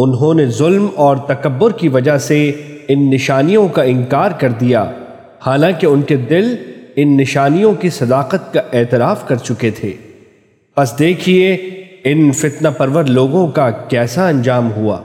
انہوں نے ظلم اور تکبر کی وجہ سے ان نشانیوں کا انکار کر دیا۔ حالانکہ ان کے دل ان نشانیوں کی صداقت کا اعتراف کر چکے تھے۔ پس دیکھیے ان فتنہ پرور لوگوں کا کیسا انجام ہوا۔